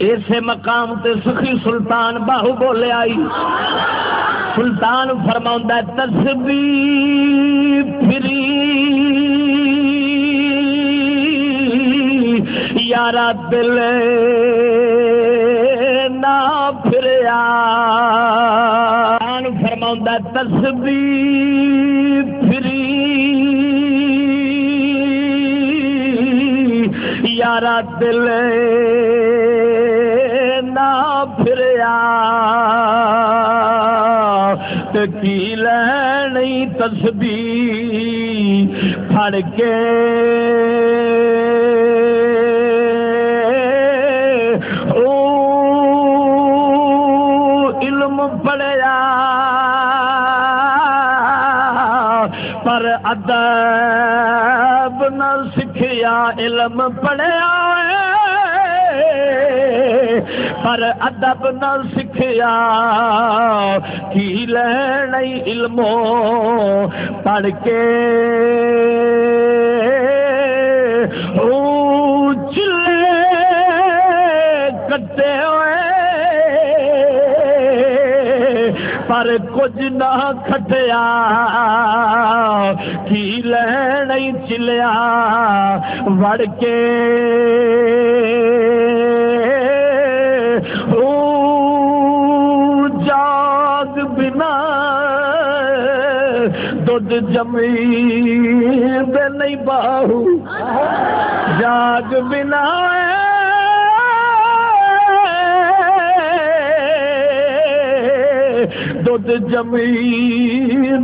اسے مقام تے سخی سلطان باہو بولے آئی۔ سلطان فرما تسبی پھری۔ یارا دل نہ پھریا۔ فرما تسبی پھری۔ یارا دل نہ پھریا کی لینی تسبی پھڑ کے او علم پڑیا پر ادب نہ سکھیا علم پڑیا پر ادب نہ سکھیا کی لین علم پڑھ کے چلے کٹے ہوئے، پر کچھ نہ کھٹیا، کی لین چلیا وڑ کے دودھ جمی دے نہیں باہو۔ جاگ بنا دودھ جمی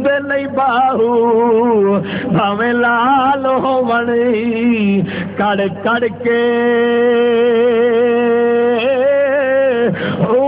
دے نہیں باہو۔ بھاویں لال ہو بنی کڑ کڑ کے۔ او